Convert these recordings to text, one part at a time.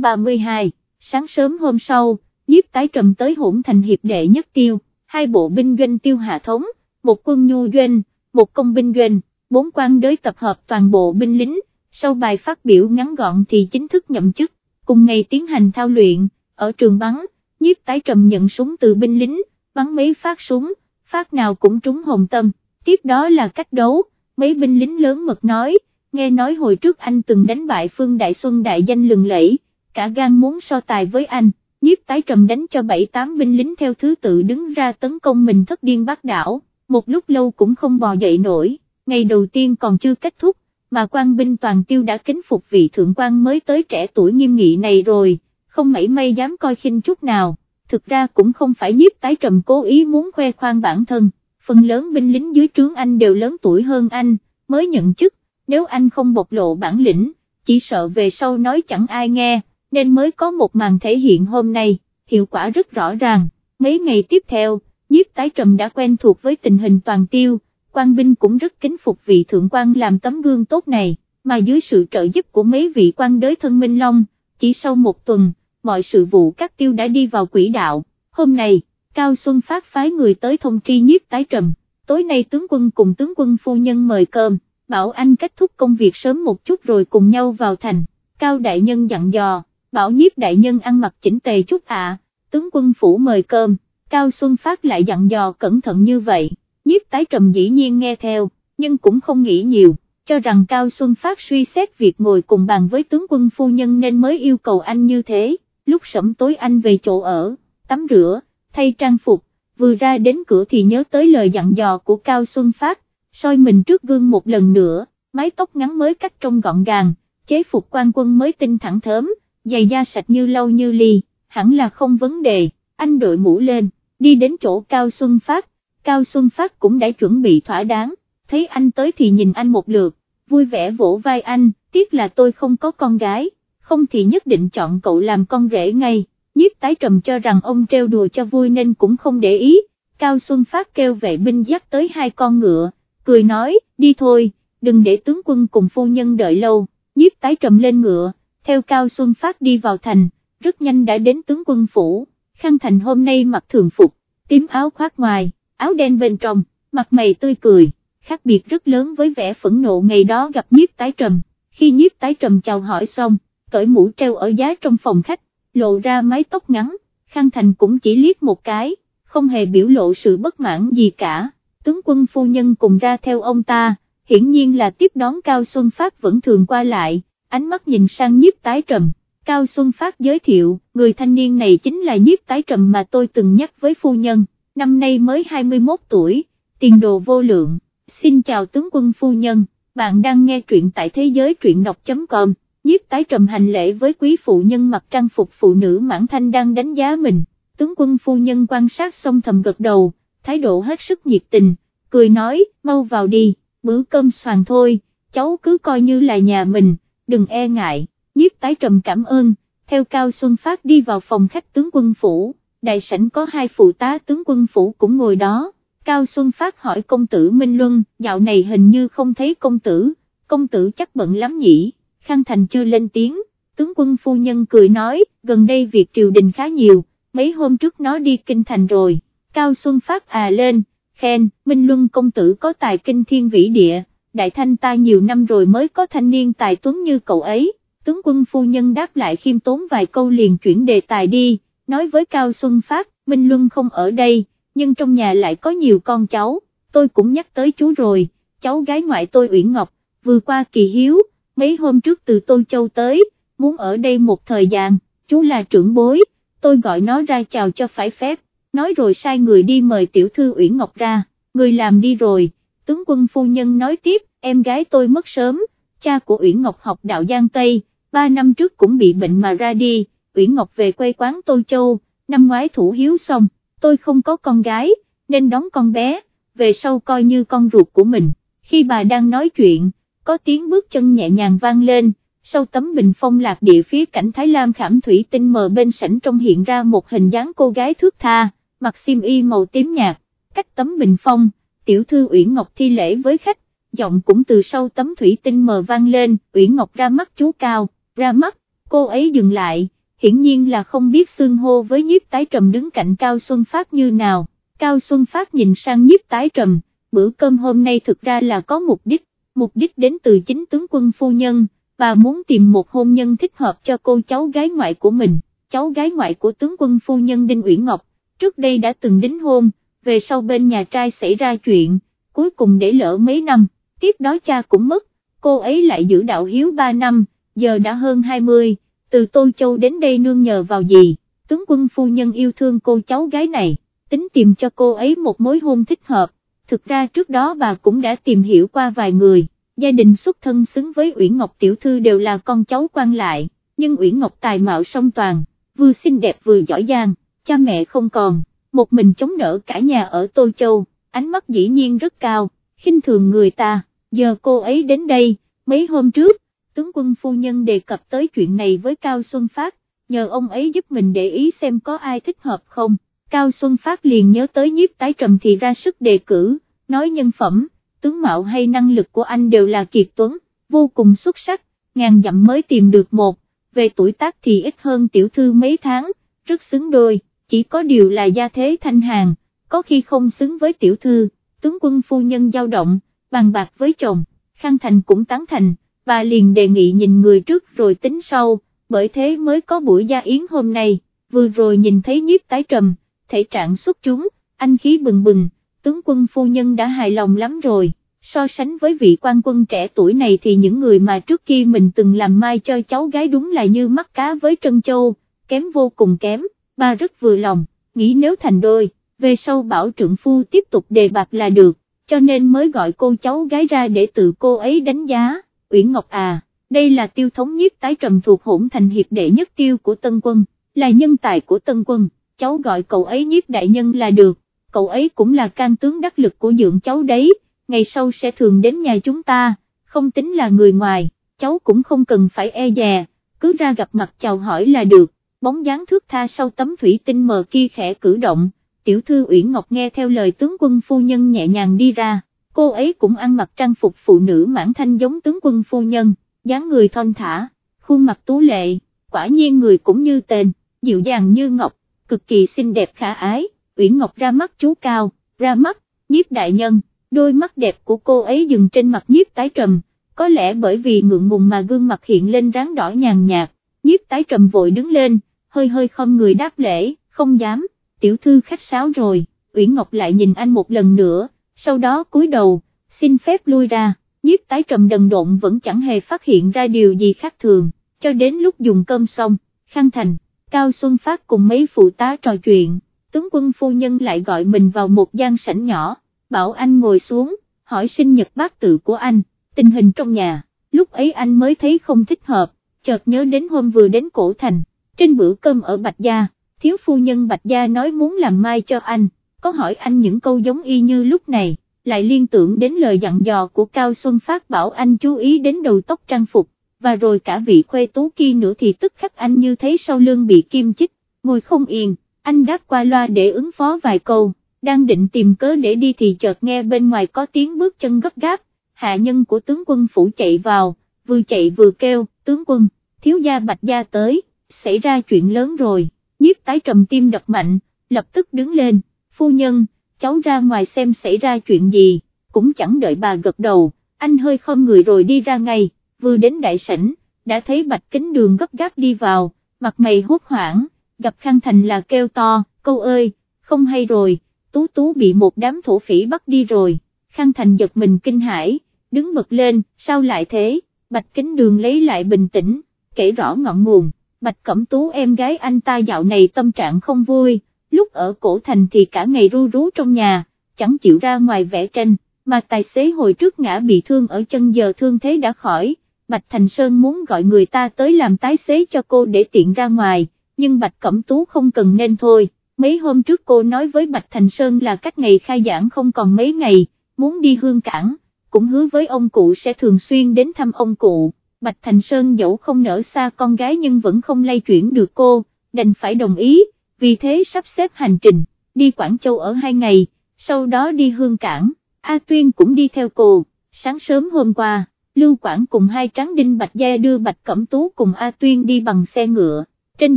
32, sáng sớm hôm sau, nhiếp tái trầm tới hỗn thành hiệp đệ nhất tiêu, hai bộ binh doanh tiêu hạ thống, một quân nhu doanh, một công binh doanh, bốn quan đới tập hợp toàn bộ binh lính, sau bài phát biểu ngắn gọn thì chính thức nhậm chức, cùng ngày tiến hành thao luyện, ở trường bắn, nhiếp tái trầm nhận súng từ binh lính, bắn mấy phát súng, phát nào cũng trúng hồn tâm, tiếp đó là cách đấu, mấy binh lính lớn mật nói, nghe nói hồi trước anh từng đánh bại Phương Đại Xuân đại danh lừng lẫy, cả gan muốn so tài với anh, nhiếp tái trầm đánh cho 7-8 binh lính theo thứ tự đứng ra tấn công mình thất điên bác đảo, một lúc lâu cũng không bò dậy nổi, ngày đầu tiên còn chưa kết thúc, mà quan binh toàn tiêu đã kính phục vị thượng quan mới tới trẻ tuổi nghiêm nghị này rồi, không mảy may dám coi khinh chút nào, thực ra cũng không phải nhiếp tái trầm cố ý muốn khoe khoang bản thân, phần lớn binh lính dưới trướng anh đều lớn tuổi hơn anh, mới nhận chức, nếu anh không bộc lộ bản lĩnh, chỉ sợ về sau nói chẳng ai nghe, nên mới có một màn thể hiện hôm nay, hiệu quả rất rõ ràng, mấy ngày tiếp theo, nhiếp tái trầm đã quen thuộc với tình hình toàn tiêu, quan binh cũng rất kính phục vị thượng quan làm tấm gương tốt này, mà dưới sự trợ giúp của mấy vị quan đới thân Minh Long, chỉ sau một tuần, mọi sự vụ các tiêu đã đi vào quỹ đạo, hôm nay, Cao Xuân Phát phái người tới thông tri nhiếp tái trầm, tối nay tướng quân cùng tướng quân phu nhân mời cơm, bảo anh kết thúc công việc sớm một chút rồi cùng nhau vào thành, Cao Đại Nhân dặn dò, bảo nhiếp Đại Nhân ăn mặc chỉnh tề chút ạ, à. tướng quân phủ mời cơm, Cao Xuân Phát lại dặn dò cẩn thận như vậy, nhiếp tái trầm dĩ nhiên nghe theo, nhưng cũng không nghĩ nhiều, cho rằng Cao Xuân Phát suy xét việc ngồi cùng bàn với tướng quân phu nhân nên mới yêu cầu anh như thế, lúc sẩm tối anh về chỗ ở, tắm rửa, thay trang phục, vừa ra đến cửa thì nhớ tới lời dặn dò của Cao Xuân Phát, soi mình trước gương một lần nữa, mái tóc ngắn mới cắt trong gọn gàng, chế phục quan quân mới tinh thẳng thớm, giày da sạch như lâu như ly, hẳn là không vấn đề, anh đội mũ lên, đi đến chỗ Cao Xuân Phát, Cao Xuân Phát cũng đã chuẩn bị thỏa đáng, thấy anh tới thì nhìn anh một lượt, vui vẻ vỗ vai anh, tiếc là tôi không có con gái, không thì nhất định chọn cậu làm con rể ngay, nhiếp tái trầm cho rằng ông trêu đùa cho vui nên cũng không để ý, Cao Xuân Phát kêu vệ binh dắt tới hai con ngựa, cười nói, đi thôi, đừng để tướng quân cùng phu nhân đợi lâu, nhiếp tái trầm lên ngựa, theo Cao Xuân Phát đi vào thành, rất nhanh đã đến tướng quân phủ, Khang Thành hôm nay mặc thường phục, tím áo khoác ngoài, áo đen bên trong, mặt mày tươi cười, khác biệt rất lớn với vẻ phẫn nộ ngày đó gặp nhiếp tái trầm, khi nhiếp tái trầm chào hỏi xong, cởi mũ treo ở giá trong phòng khách, lộ ra mái tóc ngắn, Khang Thành cũng chỉ liếc một cái, không hề biểu lộ sự bất mãn gì cả, tướng quân phu nhân cùng ra theo ông ta, hiển nhiên là tiếp đón Cao Xuân Phát vẫn thường qua lại, ánh mắt nhìn sang nhiếp tái trầm. Cao Xuân Phát giới thiệu, người thanh niên này chính là nhiếp tái trầm mà tôi từng nhắc với phu nhân, năm nay mới 21 tuổi, tiền đồ vô lượng, xin chào tướng quân phu nhân, bạn đang nghe truyện tại thế giới truyện đọc.com, nhiếp tái trầm hành lễ với quý phụ nhân mặc trang phục phụ nữ mãn thanh đang đánh giá mình, tướng quân phu nhân quan sát xong thầm gật đầu, thái độ hết sức nhiệt tình, cười nói, mau vào đi, bữa cơm soàn thôi, cháu cứ coi như là nhà mình, đừng e ngại, nhiếp tái trầm cảm ơn, theo Cao Xuân Phát đi vào phòng khách tướng quân phủ, đại sảnh có hai phụ tá tướng quân phủ cũng ngồi đó, Cao Xuân Phát hỏi công tử Minh Luân, dạo này hình như không thấy công tử, công tử chắc bận lắm nhỉ, Khang Thành chưa lên tiếng, tướng quân phu nhân cười nói, gần đây việc triều đình khá nhiều, mấy hôm trước nó đi kinh thành rồi, Cao Xuân Phát à lên, khen, Minh Luân công tử có tài kinh thiên vĩ địa, đại thanh ta nhiều năm rồi mới có thanh niên tài tuấn như cậu ấy, tướng quân phu nhân đáp lại khiêm tốn vài câu liền chuyển đề tài đi, nói với Cao Xuân Phát, Minh Luân không ở đây, nhưng trong nhà lại có nhiều con cháu, tôi cũng nhắc tới chú rồi, cháu gái ngoại tôi Uyển Ngọc, vừa qua kỳ hiếu, mấy hôm trước từ Tô Châu tới, muốn ở đây một thời gian, chú là trưởng bối, tôi gọi nó ra chào cho phải phép, nói rồi sai người đi mời tiểu thư Uyển Ngọc ra, người làm đi rồi, tướng quân phu nhân nói tiếp, em gái tôi mất sớm, cha của Uyển Ngọc học đạo Giang Tây, ba năm trước cũng bị bệnh mà ra đi, Uyển Ngọc về quê quán Tô Châu, năm ngoái thủ hiếu xong, tôi không có con gái, nên đón con bé, về sau coi như con ruột của mình, khi bà đang nói chuyện, có tiếng bước chân nhẹ nhàng vang lên, sau tấm bình phong lạc địa phía cảnh Thái Lam khảm thủy tinh mờ bên sảnh trong hiện ra một hình dáng cô gái thước tha, mặc xiêm y màu tím nhạt, cách tấm bình phong, tiểu thư Uyển Ngọc thi lễ với khách, giọng cũng từ sau tấm thủy tinh mờ vang lên, Uyển Ngọc ra mắt chú Cao, ra mắt, cô ấy dừng lại, hiển nhiên là không biết xương hô với nhiếp tái trầm đứng cạnh Cao Xuân Phát như nào, Cao Xuân Phát nhìn sang nhiếp tái trầm, bữa cơm hôm nay thực ra là có mục đích, mục đích đến từ chính tướng quân phu nhân, và muốn tìm một hôn nhân thích hợp cho cô cháu gái ngoại của mình, cháu gái ngoại của tướng quân phu nhân Đinh Uyển Ngọc, trước đây đã từng đính hôn, về sau bên nhà trai xảy ra chuyện, cuối cùng để lỡ mấy năm, tiếp đó cha cũng mất, cô ấy lại giữ đạo hiếu 3 năm, giờ đã hơn 20, từ Tô Châu đến đây nương nhờ vào gì, tướng quân phu nhân yêu thương cô cháu gái này, tính tìm cho cô ấy một mối hôn thích hợp, thực ra trước đó bà cũng đã tìm hiểu qua vài người, gia đình xuất thân xứng với Uyển Ngọc Tiểu Thư đều là con cháu quan lại, nhưng Uyển Ngọc tài mạo song toàn, vừa xinh đẹp vừa giỏi giang, cha mẹ không còn, một mình chống đỡ cả nhà ở Tô Châu, ánh mắt dĩ nhiên rất cao, khinh thường người ta, giờ cô ấy đến đây, mấy hôm trước, tướng quân phu nhân đề cập tới chuyện này với Cao Xuân Phát, nhờ ông ấy giúp mình để ý xem có ai thích hợp không. Cao Xuân Phát liền nhớ tới nhiếp tái trầm thì ra sức đề cử, nói nhân phẩm, tướng mạo hay năng lực của anh đều là kiệt tuấn, vô cùng xuất sắc, ngàn dặm mới tìm được một, về tuổi tác thì ít hơn tiểu thư mấy tháng, rất xứng đôi, chỉ có điều là gia thế thanh hàng, có khi không xứng với tiểu thư, tướng quân phu nhân dao động, bàn bạc với chồng, Khang Thành cũng tán thành, bà liền đề nghị nhìn người trước rồi tính sau, bởi thế mới có buổi gia yến hôm nay, vừa rồi nhìn thấy nhiếp tái trầm, thể trạng xuất chúng, anh khí bừng bừng, tướng quân phu nhân đã hài lòng lắm rồi, so sánh với vị quan quân trẻ tuổi này thì những người mà trước kia mình từng làm mai cho cháu gái đúng là như mắt cá với Trân Châu, kém vô cùng kém, bà rất vừa lòng, nghĩ nếu thành đôi, về sau bảo trượng phu tiếp tục đề bạc là được, cho nên mới gọi cô cháu gái ra để tự cô ấy đánh giá, Uyển Ngọc à, đây là tiêu thống nhiếp tái trầm thuộc hỗn thành hiệp đệ nhất tiêu của Tân Quân, là nhân tài của Tân Quân. Cháu gọi cậu ấy nhiếp đại nhân là được, cậu ấy cũng là can tướng đắc lực của dưỡng cháu đấy, ngày sau sẽ thường đến nhà chúng ta, không tính là người ngoài, cháu cũng không cần phải e dè, cứ ra gặp mặt chào hỏi là được, bóng dáng thước tha sau tấm thủy tinh mờ kia khẽ cử động, tiểu thư Uyển Ngọc nghe theo lời tướng quân phu nhân nhẹ nhàng đi ra, cô ấy cũng ăn mặc trang phục phụ nữ mãn thanh giống tướng quân phu nhân, dáng người thon thả, khuôn mặt tú lệ, quả nhiên người cũng như tên, dịu dàng như ngọc, cực kỳ xinh đẹp khả ái, Uyển Ngọc ra mắt chú cao, ra mắt, nhiếp đại nhân, đôi mắt đẹp của cô ấy dừng trên mặt nhiếp tái trầm, có lẽ bởi vì ngượng ngùng mà gương mặt hiện lên ráng đỏ nhàn nhạt, nhiếp tái trầm vội đứng lên, hơi hơi không người đáp lễ, không dám, tiểu thư khách sáo rồi, Uyển Ngọc lại nhìn anh một lần nữa, sau đó cúi đầu, xin phép lui ra, nhiếp tái trầm đần độn vẫn chẳng hề phát hiện ra điều gì khác thường, cho đến lúc dùng cơm xong, khang thành. Cao Xuân Phát cùng mấy phụ tá trò chuyện, tướng quân phu nhân lại gọi mình vào một gian sảnh nhỏ, bảo anh ngồi xuống, hỏi sinh nhật bác tự của anh, tình hình trong nhà, lúc ấy anh mới thấy không thích hợp, chợt nhớ đến hôm vừa đến cổ thành, trên bữa cơm ở Bạch Gia, thiếu phu nhân Bạch Gia nói muốn làm mai cho anh, có hỏi anh những câu giống y như lúc này, lại liên tưởng đến lời dặn dò của Cao Xuân Phát bảo anh chú ý đến đầu tóc trang phục, và rồi cả vị khuê tú kia nữa thì tức khắc anh như thấy sau lưng bị kim chích, ngồi không yên, anh đáp qua loa để ứng phó vài câu, đang định tìm cớ để đi thì chợt nghe bên ngoài có tiếng bước chân gấp gáp, hạ nhân của tướng quân phủ chạy vào, vừa chạy vừa kêu, tướng quân, thiếu gia bạch gia tới, xảy ra chuyện lớn rồi, nhiếp tái trầm tim đập mạnh, lập tức đứng lên, phu nhân, cháu ra ngoài xem xảy ra chuyện gì, cũng chẳng đợi bà gật đầu, anh hơi khom người rồi đi ra ngay vừa đến đại sảnh, đã thấy bạch kính đường gấp gáp đi vào, mặt mày hốt hoảng, gặp Khang Thành là kêu to, câu ơi, không hay rồi, tú tú bị một đám thổ phỉ bắt đi rồi, Khang Thành giật mình kinh hãi, đứng bật lên, sao lại thế, bạch kính đường lấy lại bình tĩnh, kể rõ ngọn nguồn, bạch cẩm tú em gái anh ta dạo này tâm trạng không vui, lúc ở cổ thành thì cả ngày ru rú trong nhà, chẳng chịu ra ngoài vẽ tranh, mà tài xế hồi trước ngã bị thương ở chân giờ thương thế đã khỏi. Bạch Thành Sơn muốn gọi người ta tới làm tái xế cho cô để tiện ra ngoài, nhưng Bạch Cẩm Tú không cần nên thôi, mấy hôm trước cô nói với Bạch Thành Sơn là cách ngày khai giảng không còn mấy ngày, muốn đi hương cảng, cũng hứa với ông cụ sẽ thường xuyên đến thăm ông cụ, Bạch Thành Sơn dẫu không nở xa con gái nhưng vẫn không lay chuyển được cô, đành phải đồng ý, vì thế sắp xếp hành trình, đi Quảng Châu ở hai ngày, sau đó đi hương cảng, A Tuyên cũng đi theo cô, sáng sớm hôm qua Lưu Quảng cùng hai tráng đinh Bạch Gia đưa Bạch Cẩm Tú cùng A Tuyên đi bằng xe ngựa, trên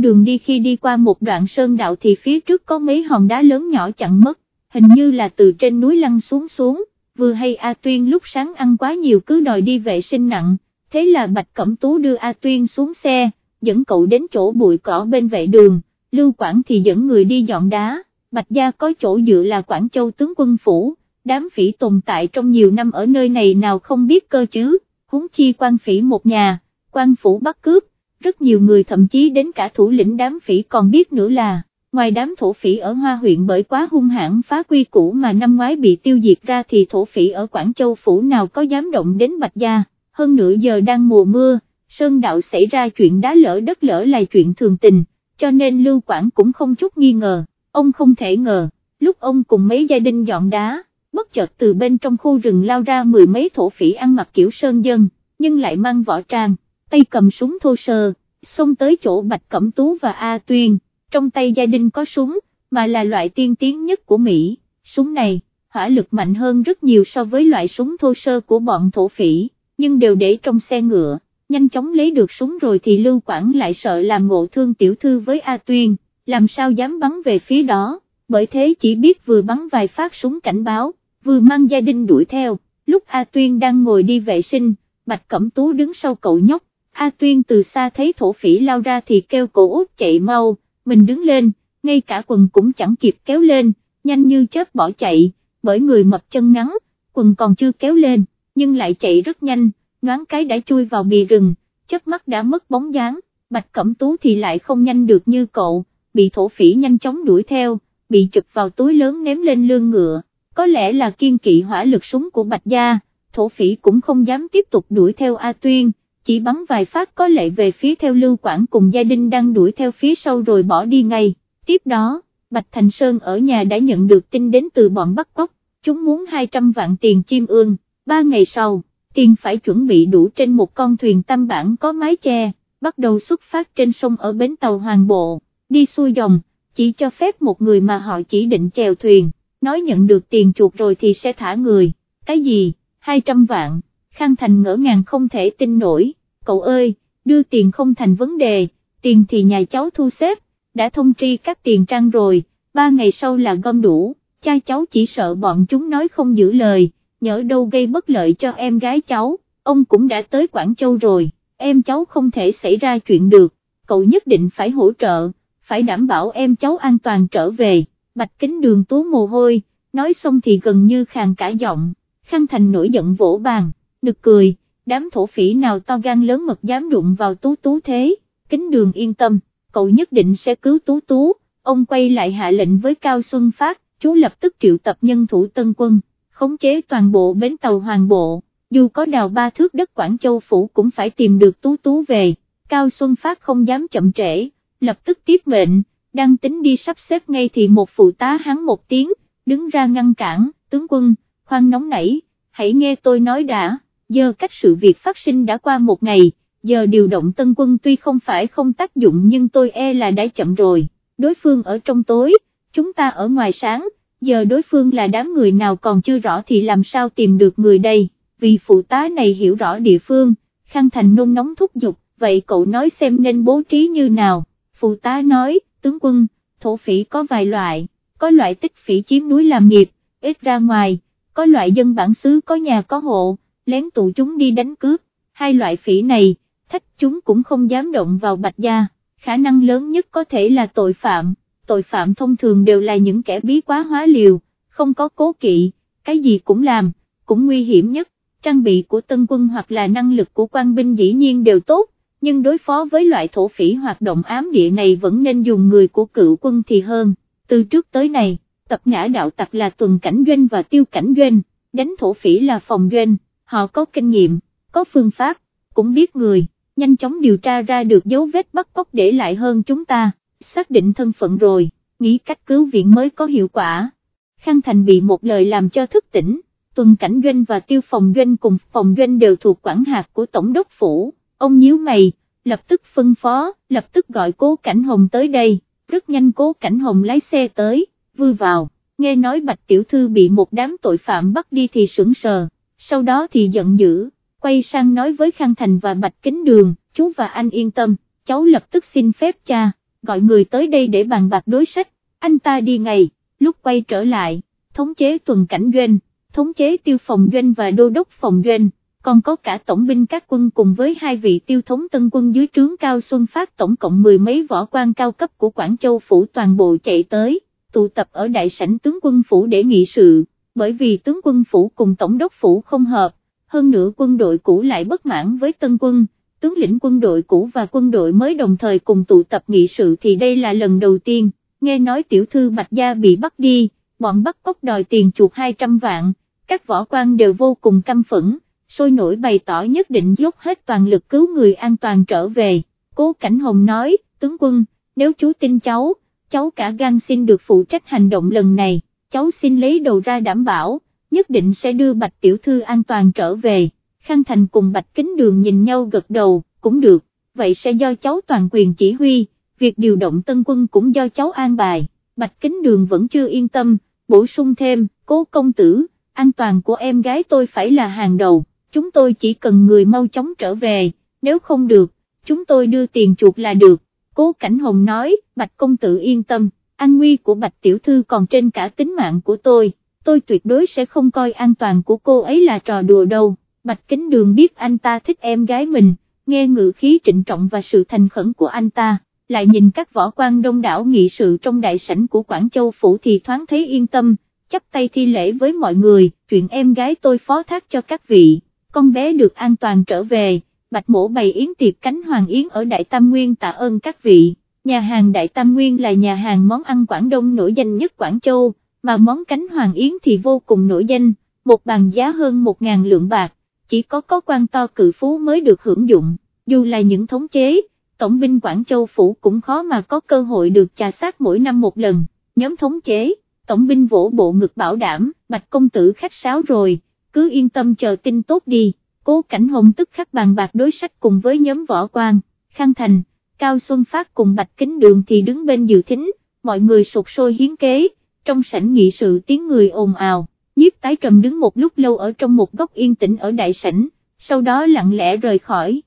đường đi khi đi qua một đoạn sơn đạo thì phía trước có mấy hòn đá lớn nhỏ chặn mất, hình như là từ trên núi lăn xuống xuống, vừa hay A Tuyên lúc sáng ăn quá nhiều cứ đòi đi vệ sinh nặng, thế là Bạch Cẩm Tú đưa A Tuyên xuống xe, dẫn cậu đến chỗ bụi cỏ bên vệ đường, Lưu Quảng thì dẫn người đi dọn đá, Bạch Gia có chỗ dựa là Quảng Châu tướng quân phủ, đám phỉ tồn tại trong nhiều năm ở nơi này nào không biết cơ chứ, huống chi quan phỉ một nhà, quan phủ bắt cướp, rất nhiều người thậm chí đến cả thủ lĩnh đám phỉ còn biết nữa là, ngoài đám thổ phỉ ở Hoa huyện bởi quá hung hãn phá quy cũ mà năm ngoái bị tiêu diệt ra thì thổ phỉ ở Quảng Châu phủ nào có dám động đến Bạch Gia, hơn nữa giờ đang mùa mưa, Sơn Đạo xảy ra chuyện đá lỡ đất lỡ là chuyện thường tình, cho nên Lưu Quảng cũng không chút nghi ngờ, ông không thể ngờ, lúc ông cùng mấy gia đình dọn đá bất chợt từ bên trong khu rừng lao ra mười mấy thổ phỉ ăn mặc kiểu sơn dân, nhưng lại mang vỏ trang, tay cầm súng thô sơ, xông tới chỗ Bạch Cẩm Tú và A Tuyên, trong tay gia đình có súng, mà là loại tiên tiến nhất của Mỹ, súng này, hỏa lực mạnh hơn rất nhiều so với loại súng thô sơ của bọn thổ phỉ, nhưng đều để trong xe ngựa, nhanh chóng lấy được súng rồi thì Lưu Quảng lại sợ làm ngộ thương tiểu thư với A Tuyên, làm sao dám bắn về phía đó, bởi thế chỉ biết vừa bắn vài phát súng cảnh báo vừa mang gia đình đuổi theo, lúc A Tuyên đang ngồi đi vệ sinh, Bạch Cẩm Tú đứng sau cậu nhóc, A Tuyên từ xa thấy thổ phỉ lao ra thì kêu cổ út chạy mau, mình đứng lên, ngay cả quần cũng chẳng kịp kéo lên, nhanh như chớp bỏ chạy, bởi người mập chân ngắn, quần còn chưa kéo lên, nhưng lại chạy rất nhanh, nhoáng cái đã chui vào bì rừng, chớp mắt đã mất bóng dáng, Bạch Cẩm Tú thì lại không nhanh được như cậu, bị thổ phỉ nhanh chóng đuổi theo, bị chụp vào túi lớn ném lên lưng ngựa có lẽ là kiên kỵ hỏa lực súng của Bạch Gia, thổ phỉ cũng không dám tiếp tục đuổi theo A Tuyên, chỉ bắn vài phát có lệ về phía theo Lưu Quảng cùng gia đình đang đuổi theo phía sau rồi bỏ đi ngay, tiếp đó, Bạch Thành Sơn ở nhà đã nhận được tin đến từ bọn bắt cóc, chúng muốn 200 vạn tiền chim ương, ba ngày sau, tiền phải chuẩn bị đủ trên một con thuyền tam bản có mái che, bắt đầu xuất phát trên sông ở bến tàu Hoàng Bộ, đi xuôi dòng, chỉ cho phép một người mà họ chỉ định chèo thuyền nói nhận được tiền chuột rồi thì sẽ thả người, cái gì, 200 vạn, Khang Thành ngỡ ngàng không thể tin nổi, cậu ơi, đưa tiền không thành vấn đề, tiền thì nhà cháu thu xếp, đã thông tri các tiền trang rồi, ba ngày sau là gom đủ, cha cháu chỉ sợ bọn chúng nói không giữ lời, nhỡ đâu gây bất lợi cho em gái cháu, ông cũng đã tới Quảng Châu rồi, em cháu không thể xảy ra chuyện được, cậu nhất định phải hỗ trợ, phải đảm bảo em cháu an toàn trở về. Bạch kính đường tú mồ hôi, nói xong thì gần như khàn cả giọng, khăn thành nổi giận vỗ bàn, nực cười, đám thổ phỉ nào to gan lớn mật dám đụng vào tú tú thế, kính đường yên tâm, cậu nhất định sẽ cứu tú tú, ông quay lại hạ lệnh với Cao Xuân Phát, chú lập tức triệu tập nhân thủ tân quân, khống chế toàn bộ bến tàu hoàng bộ, dù có đào ba thước đất Quảng Châu Phủ cũng phải tìm được tú tú về, Cao Xuân Phát không dám chậm trễ, lập tức tiếp mệnh đang tính đi sắp xếp ngay thì một phụ tá hắn một tiếng, đứng ra ngăn cản, tướng quân, khoan nóng nảy, hãy nghe tôi nói đã, giờ cách sự việc phát sinh đã qua một ngày, giờ điều động tân quân tuy không phải không tác dụng nhưng tôi e là đã chậm rồi, đối phương ở trong tối, chúng ta ở ngoài sáng, giờ đối phương là đám người nào còn chưa rõ thì làm sao tìm được người đây, vì phụ tá này hiểu rõ địa phương, Khang Thành nôn nóng thúc giục, vậy cậu nói xem nên bố trí như nào, phụ tá nói, tướng quân, thổ phỉ có vài loại, có loại tích phỉ chiếm núi làm nghiệp, ít ra ngoài, có loại dân bản xứ có nhà có hộ, lén tụ chúng đi đánh cướp, hai loại phỉ này, thách chúng cũng không dám động vào bạch gia, khả năng lớn nhất có thể là tội phạm, tội phạm thông thường đều là những kẻ bí quá hóa liều, không có cố kỵ, cái gì cũng làm, cũng nguy hiểm nhất, trang bị của tân quân hoặc là năng lực của quan binh dĩ nhiên đều tốt, nhưng đối phó với loại thổ phỉ hoạt động ám địa này vẫn nên dùng người của cựu quân thì hơn, từ trước tới này, tập ngã đạo tặc là tuần cảnh doanh và tiêu cảnh doanh, đánh thổ phỉ là phòng doanh, họ có kinh nghiệm, có phương pháp, cũng biết người, nhanh chóng điều tra ra được dấu vết bắt cóc để lại hơn chúng ta, xác định thân phận rồi, nghĩ cách cứu viện mới có hiệu quả. Khang Thành bị một lời làm cho thức tỉnh, tuần cảnh doanh và tiêu phòng doanh cùng phòng doanh đều thuộc quản hạt của Tổng đốc Phủ. Ông nhíu mày, lập tức phân phó, lập tức gọi cố cảnh hồng tới đây, rất nhanh cố cảnh hồng lái xe tới, vui vào, nghe nói bạch tiểu thư bị một đám tội phạm bắt đi thì sững sờ, sau đó thì giận dữ, quay sang nói với Khang Thành và Bạch Kính Đường, chú và anh yên tâm, cháu lập tức xin phép cha, gọi người tới đây để bàn bạc đối sách, anh ta đi ngày, lúc quay trở lại, thống chế tuần cảnh doanh, thống chế tiêu phòng doanh và đô đốc phòng doanh, còn có cả tổng binh các quân cùng với hai vị tiêu thống tân quân dưới trướng Cao Xuân Phát tổng cộng mười mấy võ quan cao cấp của Quảng Châu Phủ toàn bộ chạy tới, tụ tập ở đại sảnh tướng quân phủ để nghị sự, bởi vì tướng quân phủ cùng tổng đốc phủ không hợp, hơn nữa quân đội cũ lại bất mãn với tân quân, tướng lĩnh quân đội cũ và quân đội mới đồng thời cùng tụ tập nghị sự thì đây là lần đầu tiên, nghe nói tiểu thư Bạch Gia bị bắt đi, bọn bắt cóc đòi tiền chuột 200 vạn, các võ quan đều vô cùng căm phẫn, sôi nổi bày tỏ nhất định dốc hết toàn lực cứu người an toàn trở về, cố Cảnh Hồng nói, tướng quân, nếu chú tin cháu, cháu cả gan xin được phụ trách hành động lần này, cháu xin lấy đầu ra đảm bảo, nhất định sẽ đưa Bạch Tiểu Thư an toàn trở về, Khang Thành cùng Bạch Kính Đường nhìn nhau gật đầu, cũng được, vậy sẽ do cháu toàn quyền chỉ huy, việc điều động tân quân cũng do cháu an bài, Bạch Kính Đường vẫn chưa yên tâm, bổ sung thêm, cố công tử, an toàn của em gái tôi phải là hàng đầu, chúng tôi chỉ cần người mau chóng trở về, nếu không được, chúng tôi đưa tiền chuột là được, cố Cảnh Hồng nói, Bạch công tử yên tâm, an nguy của Bạch Tiểu Thư còn trên cả tính mạng của tôi, tôi tuyệt đối sẽ không coi an toàn của cô ấy là trò đùa đâu, Bạch Kính Đường biết anh ta thích em gái mình, nghe ngữ khí trịnh trọng và sự thành khẩn của anh ta, lại nhìn các võ quan đông đảo nghị sự trong đại sảnh của Quảng Châu Phủ thì thoáng thấy yên tâm, chắp tay thi lễ với mọi người, chuyện em gái tôi phó thác cho các vị, con bé được an toàn trở về, bạch mổ bày yến tiệc cánh hoàng yến ở Đại Tam Nguyên tạ ơn các vị, nhà hàng Đại Tam Nguyên là nhà hàng món ăn Quảng Đông nổi danh nhất Quảng Châu, mà món cánh hoàng yến thì vô cùng nổi danh, một bàn giá hơn 1.000 lượng bạc, chỉ có có quan to cự phú mới được hưởng dụng, dù là những thống chế, tổng binh Quảng Châu Phủ cũng khó mà có cơ hội được trà sát mỗi năm một lần, nhóm thống chế, tổng binh vỗ bộ ngực bảo đảm, bạch công tử khách sáo rồi, cứ yên tâm chờ tin tốt đi, cố cảnh hồng tức khắc bàn bạc đối sách cùng với nhóm võ quan, khang thành, cao xuân phát cùng bạch kính đường thì đứng bên dự thính, mọi người sụt sôi hiến kế, trong sảnh nghị sự tiếng người ồn ào, nhiếp tái trầm đứng một lúc lâu ở trong một góc yên tĩnh ở đại sảnh, sau đó lặng lẽ rời khỏi.